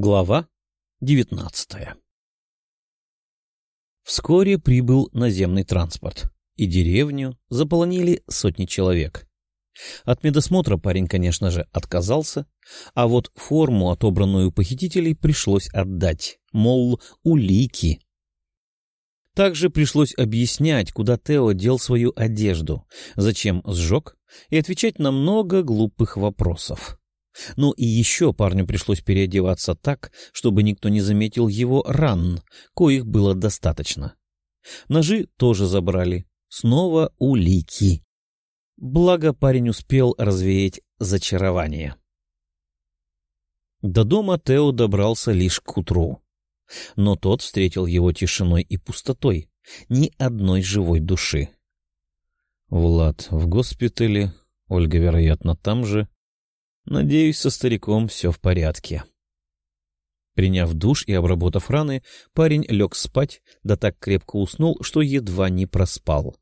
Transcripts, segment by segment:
Глава девятнадцатая Вскоре прибыл наземный транспорт, и деревню заполонили сотни человек. От медосмотра парень, конечно же, отказался, а вот форму, отобранную у похитителей, пришлось отдать, мол, улики. Также пришлось объяснять, куда Тео дел свою одежду, зачем сжег, и отвечать на много глупых вопросов. Ну и еще парню пришлось переодеваться так, чтобы никто не заметил его ран, коих было достаточно. Ножи тоже забрали. Снова улики. Благо парень успел развеять зачарование. До дома Тео добрался лишь к утру. Но тот встретил его тишиной и пустотой, ни одной живой души. Влад в госпитале, Ольга, вероятно, там же, Надеюсь, со стариком все в порядке. Приняв душ и обработав раны, парень лег спать, да так крепко уснул, что едва не проспал.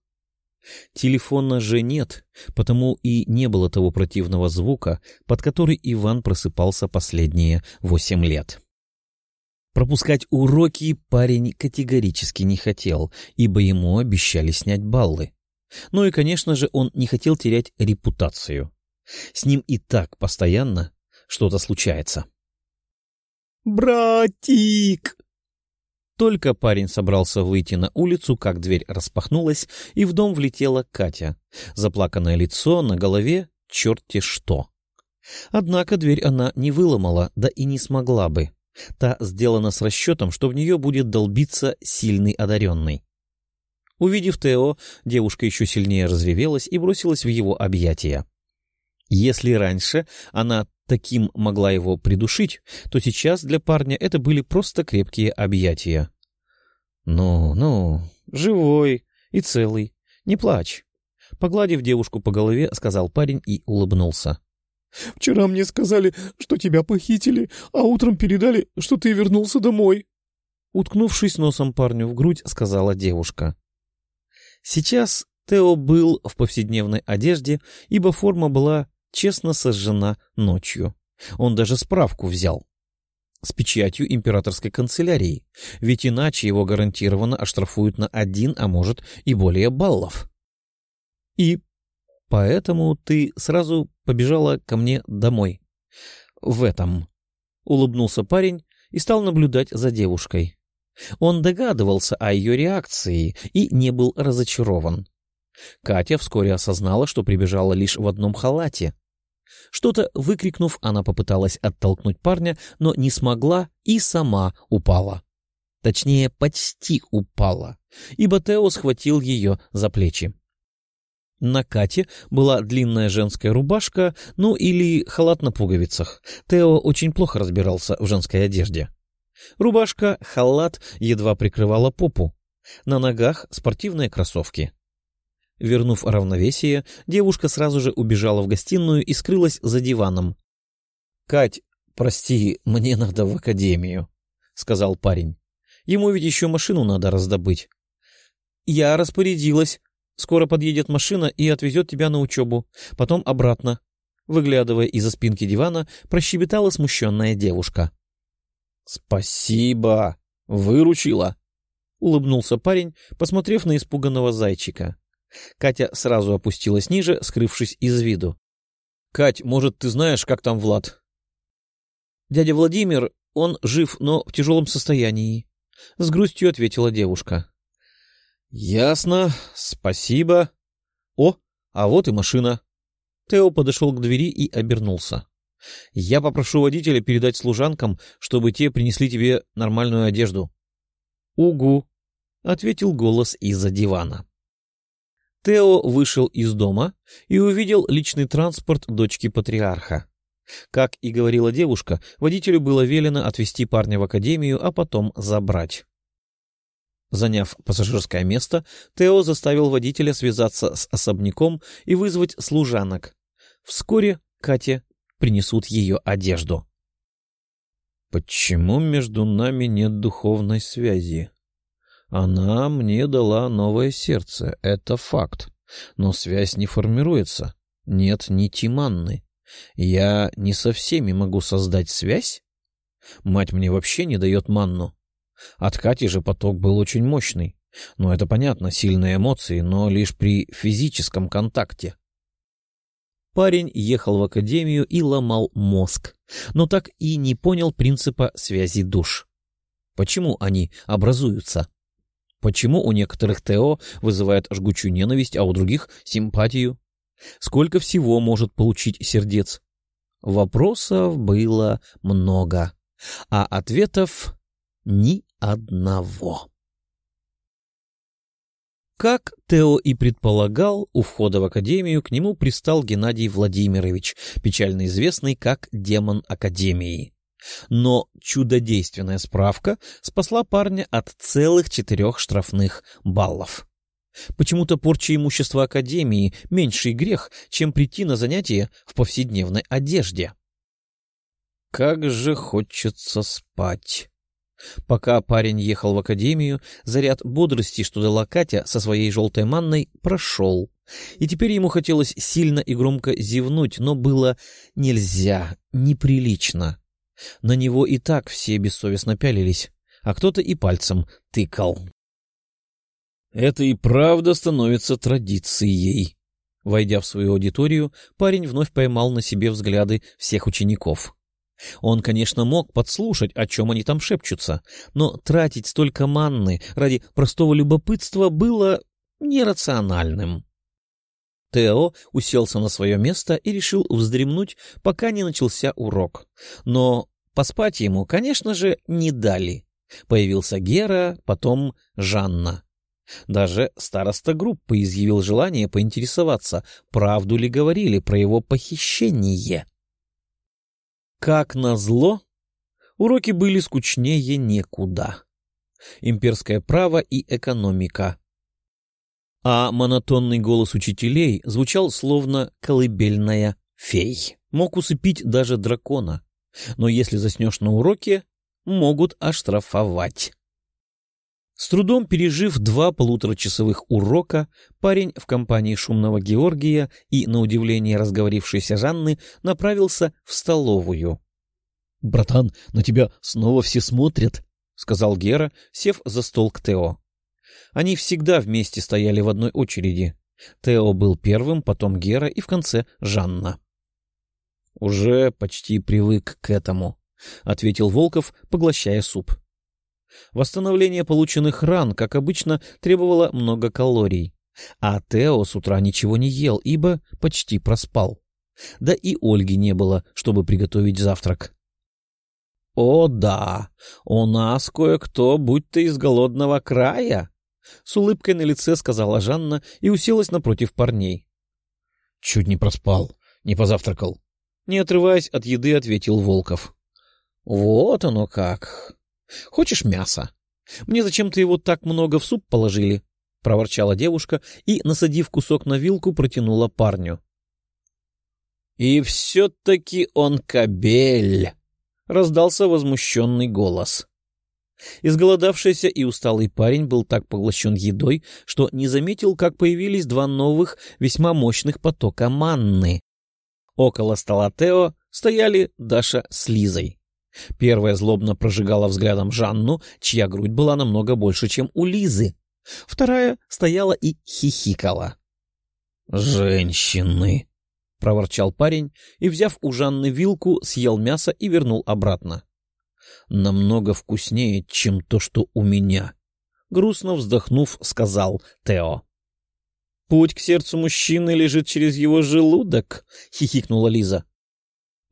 Телефона же нет, потому и не было того противного звука, под который Иван просыпался последние восемь лет. Пропускать уроки парень категорически не хотел, ибо ему обещали снять баллы. Ну и, конечно же, он не хотел терять репутацию. С ним и так постоянно что-то случается. «Братик!» Только парень собрался выйти на улицу, как дверь распахнулась, и в дом влетела Катя. Заплаканное лицо, на голове черти что. Однако дверь она не выломала, да и не смогла бы. Та сделана с расчетом, что в нее будет долбиться сильный одаренный. Увидев Тео, девушка еще сильнее разревелась и бросилась в его объятия. Если раньше она таким могла его придушить, то сейчас для парня это были просто крепкие объятия. «Ну, ну, живой и целый, не плачь». Погладив девушку по голове, сказал парень и улыбнулся. «Вчера мне сказали, что тебя похитили, а утром передали, что ты вернулся домой». Уткнувшись носом парню в грудь, сказала девушка. Сейчас Тео был в повседневной одежде, ибо форма была честно сожжена ночью. Он даже справку взял. С печатью императорской канцелярии, ведь иначе его гарантированно оштрафуют на один, а может и более баллов. И поэтому ты сразу побежала ко мне домой. В этом. Улыбнулся парень и стал наблюдать за девушкой. Он догадывался о ее реакции и не был разочарован. Катя вскоре осознала, что прибежала лишь в одном халате. Что-то выкрикнув, она попыталась оттолкнуть парня, но не смогла и сама упала. Точнее, почти упала, ибо Тео схватил ее за плечи. На Кате была длинная женская рубашка, ну или халат на пуговицах. Тео очень плохо разбирался в женской одежде. Рубашка, халат едва прикрывала попу. На ногах спортивные кроссовки. Вернув равновесие, девушка сразу же убежала в гостиную и скрылась за диваном. — Кать, прости, мне надо в академию, — сказал парень. — Ему ведь еще машину надо раздобыть. — Я распорядилась. Скоро подъедет машина и отвезет тебя на учебу, потом обратно. Выглядывая из-за спинки дивана, прощебетала смущенная девушка. — Спасибо! Выручила! — улыбнулся парень, посмотрев на испуганного зайчика. Катя сразу опустилась ниже, скрывшись из виду. — Кать, может, ты знаешь, как там Влад? — Дядя Владимир, он жив, но в тяжелом состоянии, — с грустью ответила девушка. — Ясно, спасибо. О, а вот и машина. Тео подошел к двери и обернулся. — Я попрошу водителя передать служанкам, чтобы те принесли тебе нормальную одежду. — Угу, — ответил голос из-за дивана. Тео вышел из дома и увидел личный транспорт дочки патриарха. Как и говорила девушка, водителю было велено отвезти парня в академию, а потом забрать. Заняв пассажирское место, Тео заставил водителя связаться с особняком и вызвать служанок. Вскоре Кате принесут ее одежду. «Почему между нами нет духовной связи?» Она мне дала новое сердце, это факт. Но связь не формируется. Нет нити манны. Я не со всеми могу создать связь? Мать мне вообще не дает манну. От Кати же поток был очень мощный. Но это понятно, сильные эмоции, но лишь при физическом контакте. Парень ехал в академию и ломал мозг, но так и не понял принципа связи душ. Почему они образуются? Почему у некоторых ТО вызывает жгучую ненависть, а у других — симпатию? Сколько всего может получить сердец? Вопросов было много, а ответов ни одного. Как Тео и предполагал, у входа в академию к нему пристал Геннадий Владимирович, печально известный как демон академии. Но чудодейственная справка спасла парня от целых четырех штрафных баллов. Почему-то порча имущества Академии — меньший грех, чем прийти на занятия в повседневной одежде. Как же хочется спать. Пока парень ехал в академию, заряд бодрости, что дала Катя со своей желтой манной, прошел. И теперь ему хотелось сильно и громко зевнуть, но было нельзя, неприлично. На него и так все бессовестно пялились, а кто-то и пальцем тыкал. Это и правда становится традицией. Войдя в свою аудиторию, парень вновь поймал на себе взгляды всех учеников. Он, конечно, мог подслушать, о чем они там шепчутся, но тратить столько манны ради простого любопытства было нерациональным. Тео уселся на свое место и решил вздремнуть, пока не начался урок. Но поспать ему, конечно же, не дали. Появился Гера, потом Жанна. Даже староста группы изъявил желание поинтересоваться, правду ли говорили про его похищение. Как назло, уроки были скучнее некуда. Имперское право и экономика. А монотонный голос учителей звучал словно колыбельная фей. Мог усыпить даже дракона. Но если заснешь на уроке, могут оштрафовать. С трудом пережив два полуторачасовых урока, парень в компании шумного Георгия и, на удивление разговорившейся Жанны, направился в столовую. — Братан, на тебя снова все смотрят, — сказал Гера, сев за стол к Тео. Они всегда вместе стояли в одной очереди. Тео был первым, потом Гера и в конце Жанна. — Уже почти привык к этому, — ответил Волков, поглощая суп. — Восстановление полученных ран, как обычно, требовало много калорий. А Тео с утра ничего не ел, ибо почти проспал. Да и Ольги не было, чтобы приготовить завтрак. «О да, у нас кое-кто, будь то из голодного края!» С улыбкой на лице сказала Жанна и уселась напротив парней. «Чуть не проспал, не позавтракал». Не отрываясь от еды, ответил Волков. «Вот оно как! Хочешь мясо? Мне зачем-то его так много в суп положили, — проворчала девушка и, насадив кусок на вилку, протянула парню. — И все-таки он кобель! — раздался возмущенный голос. Изголодавшийся и усталый парень был так поглощен едой, что не заметил, как появились два новых, весьма мощных потока манны. Около стола Тео стояли Даша с Лизой. Первая злобно прожигала взглядом Жанну, чья грудь была намного больше, чем у Лизы. Вторая стояла и хихикала. «Женщины!» — проворчал парень и, взяв у Жанны вилку, съел мясо и вернул обратно. «Намного вкуснее, чем то, что у меня», — грустно вздохнув, сказал Тео. «Путь к сердцу мужчины лежит через его желудок», — хихикнула Лиза.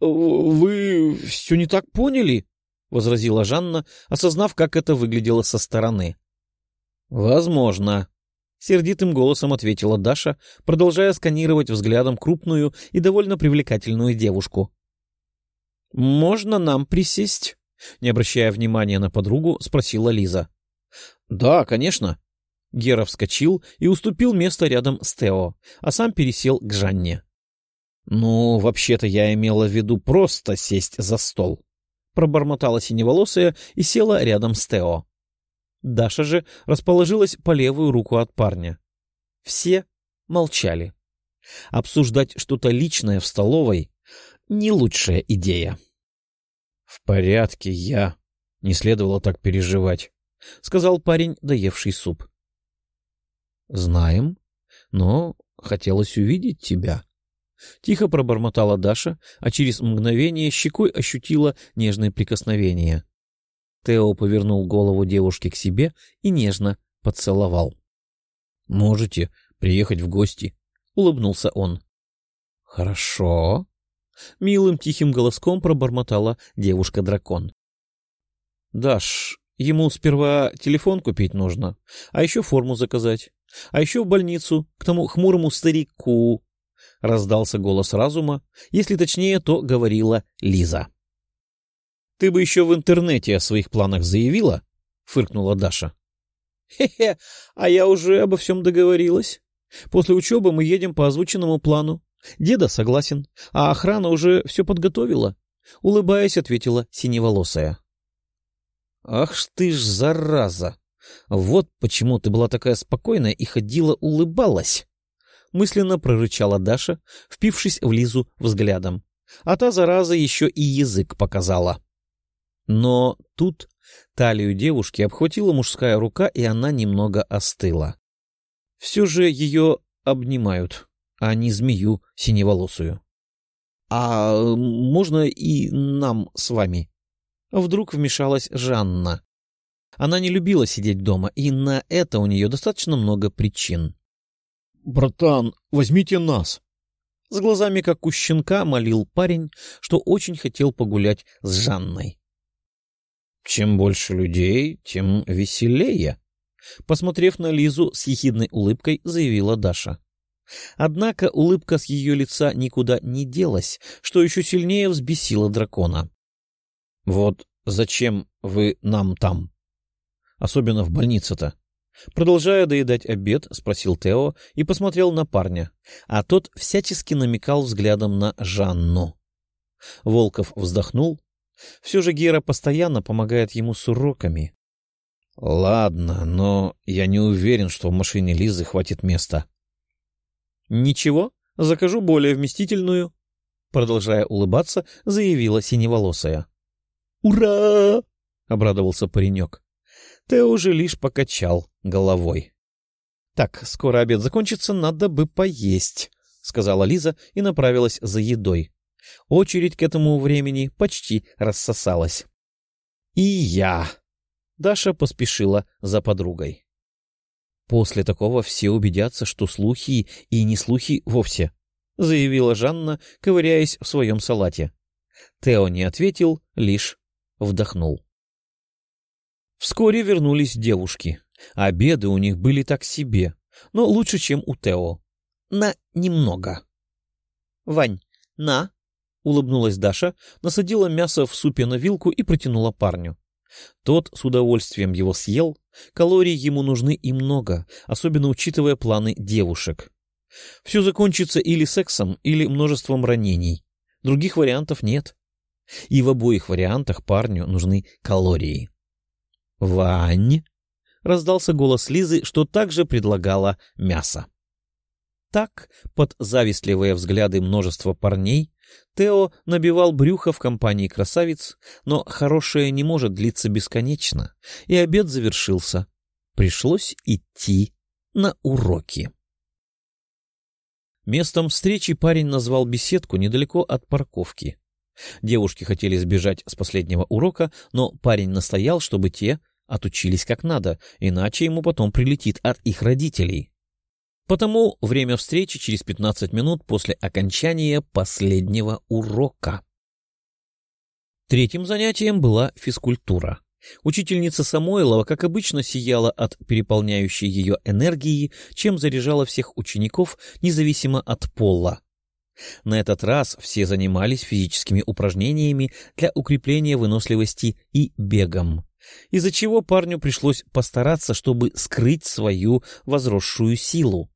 «Вы все не так поняли?» — возразила Жанна, осознав, как это выглядело со стороны. «Возможно», — сердитым голосом ответила Даша, продолжая сканировать взглядом крупную и довольно привлекательную девушку. «Можно нам присесть?» — не обращая внимания на подругу, спросила Лиза. «Да, конечно». Гера вскочил и уступил место рядом с Тео, а сам пересел к Жанне. «Ну, вообще-то я имела в виду просто сесть за стол», — пробормотала синеволосая и села рядом с Тео. Даша же расположилась по левую руку от парня. Все молчали. Обсуждать что-то личное в столовой — не лучшая идея. В порядке, я. Не следовало так переживать, — сказал парень, доевший суп. — Знаем, но хотелось увидеть тебя. Тихо пробормотала Даша, а через мгновение щекой ощутила нежное прикосновение. Тео повернул голову девушки к себе и нежно поцеловал. — Можете приехать в гости, — улыбнулся он. — Хорошо. Милым тихим голоском пробормотала девушка-дракон. — Даш, ему сперва телефон купить нужно, а еще форму заказать, а еще в больницу к тому хмурому старику. Раздался голос разума, если точнее, то говорила Лиза. — Ты бы еще в интернете о своих планах заявила? — фыркнула Даша. «Хе-хе, а я уже обо всем договорилась. После учебы мы едем по озвученному плану. Деда согласен, а охрана уже все подготовила. Улыбаясь, ответила синеволосая. «Ах ты ж, зараза! Вот почему ты была такая спокойная и ходила улыбалась!» Мысленно прорычала Даша, впившись в Лизу взглядом. А та, зараза, еще и язык показала. Но тут талию девушки обхватила мужская рука, и она немного остыла. Все же ее обнимают, а не змею синеволосую. — А можно и нам с вами? Вдруг вмешалась Жанна. Она не любила сидеть дома, и на это у нее достаточно много причин. — Братан, возьмите нас! С глазами, как у щенка, молил парень, что очень хотел погулять с Жанной. — Чем больше людей, тем веселее, Посмотрев на Лизу с ехидной улыбкой, заявила Даша. Однако улыбка с ее лица никуда не делась, что еще сильнее взбесило дракона. — Вот зачем вы нам там? Особенно в больнице-то. Продолжая доедать обед, спросил Тео и посмотрел на парня, а тот всячески намекал взглядом на Жанну. Волков вздохнул. Все же Гера постоянно помогает ему с уроками. — Ладно, но я не уверен, что в машине Лизы хватит места. — Ничего, закажу более вместительную. Продолжая улыбаться, заявила синеволосая. «Ура!» — обрадовался паренек. Тео уже лишь покачал головой. «Так, скоро обед закончится, надо бы поесть», — сказала Лиза и направилась за едой. Очередь к этому времени почти рассосалась. «И я!» Даша поспешила за подругой. «После такого все убедятся, что слухи и не слухи вовсе», — заявила Жанна, ковыряясь в своем салате. Тео не ответил, лишь вдохнул. Вскоре вернулись девушки. Обеды у них были так себе, но лучше, чем у Тео. На немного. — Вань, на! — улыбнулась Даша, насадила мясо в супе на вилку и протянула парню. Тот с удовольствием его съел, калорий ему нужны и много, особенно учитывая планы девушек. Все закончится или сексом, или множеством ранений. Других вариантов нет. И в обоих вариантах парню нужны калории. «Вань!» — раздался голос Лизы, что также предлагала мясо. Так, под завистливые взгляды множества парней, Тео набивал брюхо в компании красавиц, но хорошее не может длиться бесконечно, и обед завершился. Пришлось идти на уроки. Местом встречи парень назвал беседку недалеко от парковки. Девушки хотели сбежать с последнего урока, но парень настоял, чтобы те отучились как надо, иначе ему потом прилетит от их родителей. Потому время встречи через 15 минут после окончания последнего урока. Третьим занятием была физкультура. Учительница Самойлова, как обычно, сияла от переполняющей ее энергии, чем заряжала всех учеников, независимо от пола. На этот раз все занимались физическими упражнениями для укрепления выносливости и бегом, из-за чего парню пришлось постараться, чтобы скрыть свою возросшую силу.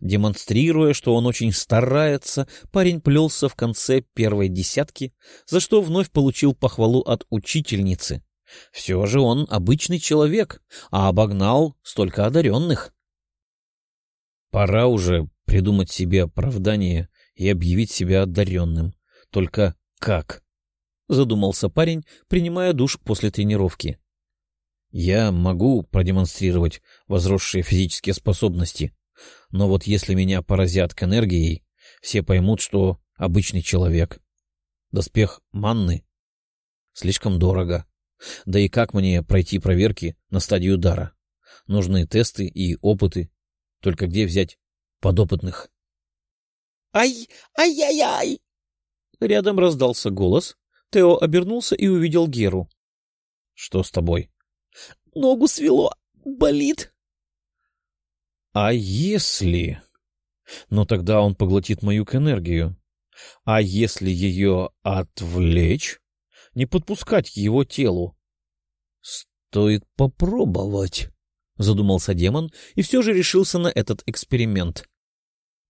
Демонстрируя, что он очень старается, парень плелся в конце первой десятки, за что вновь получил похвалу от учительницы. Все же он обычный человек, а обогнал столько одаренных. Пора уже придумать себе оправдание и объявить себя одаренным. Только как? — задумался парень, принимая душ после тренировки. «Я могу продемонстрировать возросшие физические способности, но вот если меня поразят к энергией, все поймут, что обычный человек. Доспех манны слишком дорого. Да и как мне пройти проверки на стадию дара? Нужны тесты и опыты. Только где взять подопытных? «Ай! Ай-яй-яй!» Рядом раздался голос. Тео обернулся и увидел Геру. «Что с тобой?» «Ногу свело. Болит». «А если...» «Но тогда он поглотит мою энергию. А если ее отвлечь, не подпускать к его телу?» «Стоит попробовать», — задумался демон и все же решился на этот эксперимент.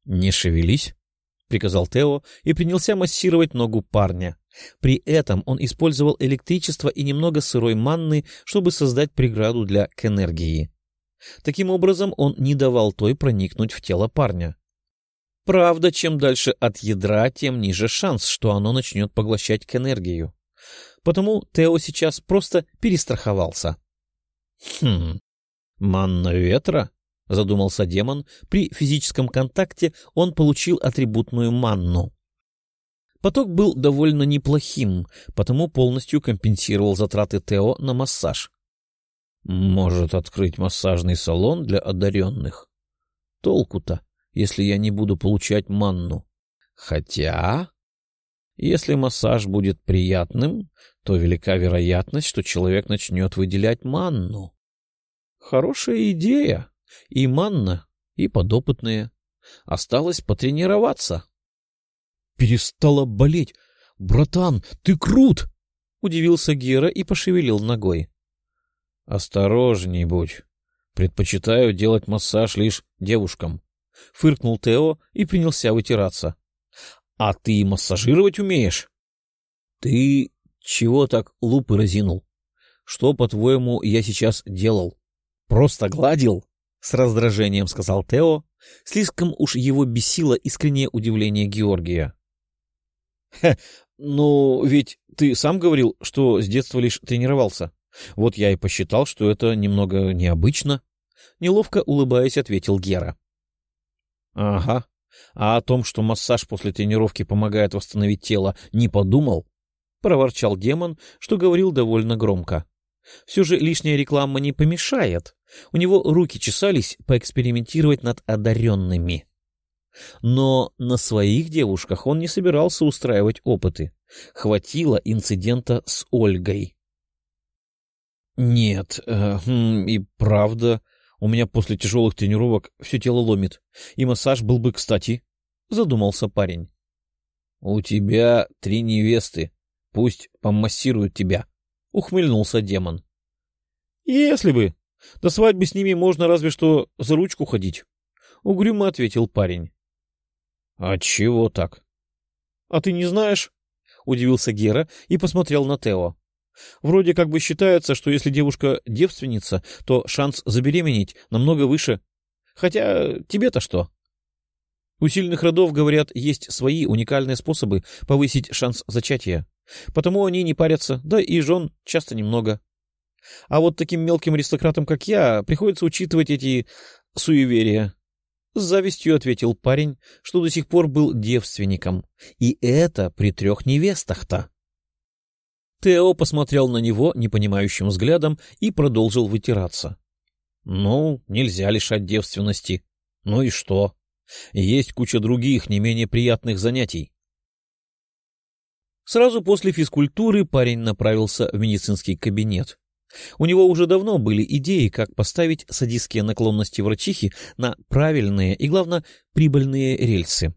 «Не шевелись», — приказал Тео и принялся массировать ногу парня. При этом он использовал электричество и немного сырой манны, чтобы создать преграду для к энергии. Таким образом, он не давал той проникнуть в тело парня. Правда, чем дальше от ядра, тем ниже шанс, что оно начнет поглощать к энергию. Потому Тео сейчас просто перестраховался. «Хм, манна ветра?» — задумался демон. При физическом контакте он получил атрибутную манну. Поток был довольно неплохим, потому полностью компенсировал затраты Тео на массаж. Может открыть массажный салон для одаренных. Толку-то, если я не буду получать манну. Хотя, если массаж будет приятным, то велика вероятность, что человек начнет выделять манну. Хорошая идея. И манна, и подопытные. Осталось потренироваться. Перестала болеть. Братан, ты крут! Удивился Гера и пошевелил ногой. Осторожней будь. Предпочитаю делать массаж лишь девушкам. Фыркнул Тео и принялся вытираться. А ты массажировать умеешь? Ты чего так лупы разинул? Что, по-твоему, я сейчас делал? Просто гладил? С раздражением сказал Тео. Слишком уж его бесило искреннее удивление Георгия. Ну, ведь ты сам говорил, что с детства лишь тренировался. Вот я и посчитал, что это немного необычно. Неловко улыбаясь, ответил Гера. Ага. А о том, что массаж после тренировки помогает восстановить тело, не подумал? Проворчал демон, что говорил довольно громко. Все же лишняя реклама не помешает. У него руки чесались поэкспериментировать над одаренными. Но на своих девушках он не собирался устраивать опыты. Хватило инцидента с Ольгой. «Нет, э, хм, и правда, у меня после тяжелых тренировок все тело ломит, и массаж был бы кстати», — задумался парень. «У тебя три невесты, пусть помассируют тебя», — ухмыльнулся демон. «Если бы. До свадьбы с ними можно разве что за ручку ходить», — угрюмо ответил парень. «А чего так?» «А ты не знаешь?» — удивился Гера и посмотрел на Тео. «Вроде как бы считается, что если девушка девственница, то шанс забеременеть намного выше. Хотя тебе-то что?» У сильных родов, говорят, есть свои уникальные способы повысить шанс зачатия. Потому они не парятся, да и жен часто немного. А вот таким мелким аристократам, как я, приходится учитывать эти суеверия. С завистью ответил парень, что до сих пор был девственником. И это при трех невестах-то. Тео посмотрел на него непонимающим взглядом и продолжил вытираться. «Ну, нельзя лишать девственности. Ну и что? Есть куча других, не менее приятных занятий». Сразу после физкультуры парень направился в медицинский кабинет. У него уже давно были идеи, как поставить садистские наклонности врачихи на правильные и, главное, прибыльные рельсы.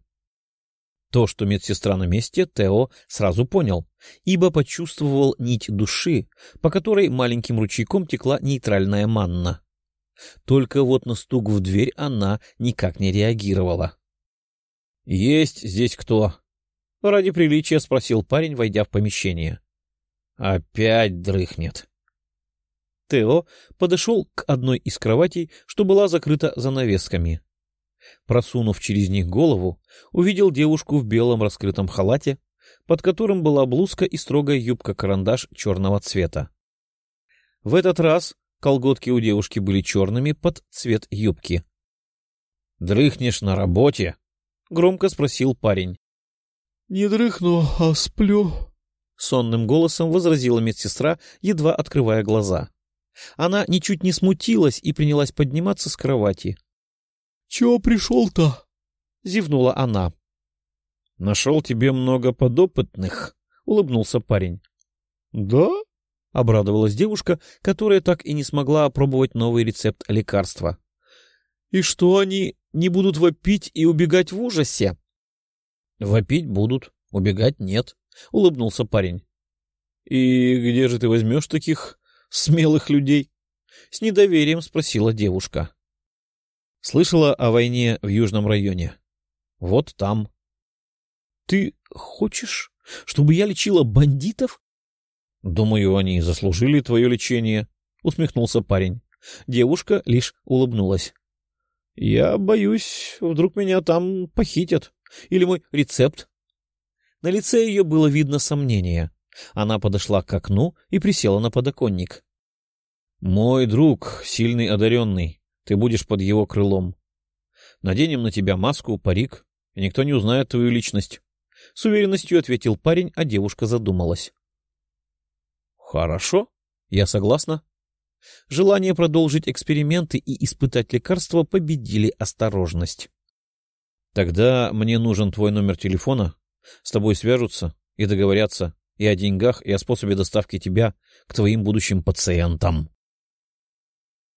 То, что медсестра на месте, Тео сразу понял, ибо почувствовал нить души, по которой маленьким ручейком текла нейтральная манна. Только вот на стук в дверь она никак не реагировала. — Есть здесь кто? — ради приличия спросил парень, войдя в помещение. — Опять дрыхнет. Тео подошел к одной из кроватей, что была закрыта занавесками. Просунув через них голову, увидел девушку в белом раскрытом халате, под которым была блузка и строгая юбка-карандаш черного цвета. В этот раз колготки у девушки были черными под цвет юбки. — Дрыхнешь на работе? — громко спросил парень. — Не дрыхну, а сплю, — сонным голосом возразила медсестра, едва открывая глаза. Она ничуть не смутилась и принялась подниматься с кровати. — Чего пришел-то? — зевнула она. — Нашел тебе много подопытных, — улыбнулся парень. — Да? — обрадовалась девушка, которая так и не смогла опробовать новый рецепт лекарства. — И что они не будут вопить и убегать в ужасе? — Вопить будут, убегать нет, — улыбнулся парень. — И где же ты возьмешь таких смелых людей? — с недоверием спросила девушка. — Слышала о войне в Южном районе. Вот там. Ты хочешь, чтобы я лечила бандитов? — Думаю, они заслужили твое лечение, — усмехнулся парень. Девушка лишь улыбнулась. — Я боюсь, вдруг меня там похитят. Или мой рецепт. На лице ее было видно сомнение. Она подошла к окну и присела на подоконник. — Мой друг, сильный одаренный, ты будешь под его крылом. Наденем на тебя маску, парик, и никто не узнает твою личность. С уверенностью ответил парень, а девушка задумалась. Хорошо, я согласна. Желание продолжить эксперименты и испытать лекарства победили осторожность. Тогда мне нужен твой номер телефона. С тобой свяжутся и договорятся и о деньгах, и о способе доставки тебя к твоим будущим пациентам.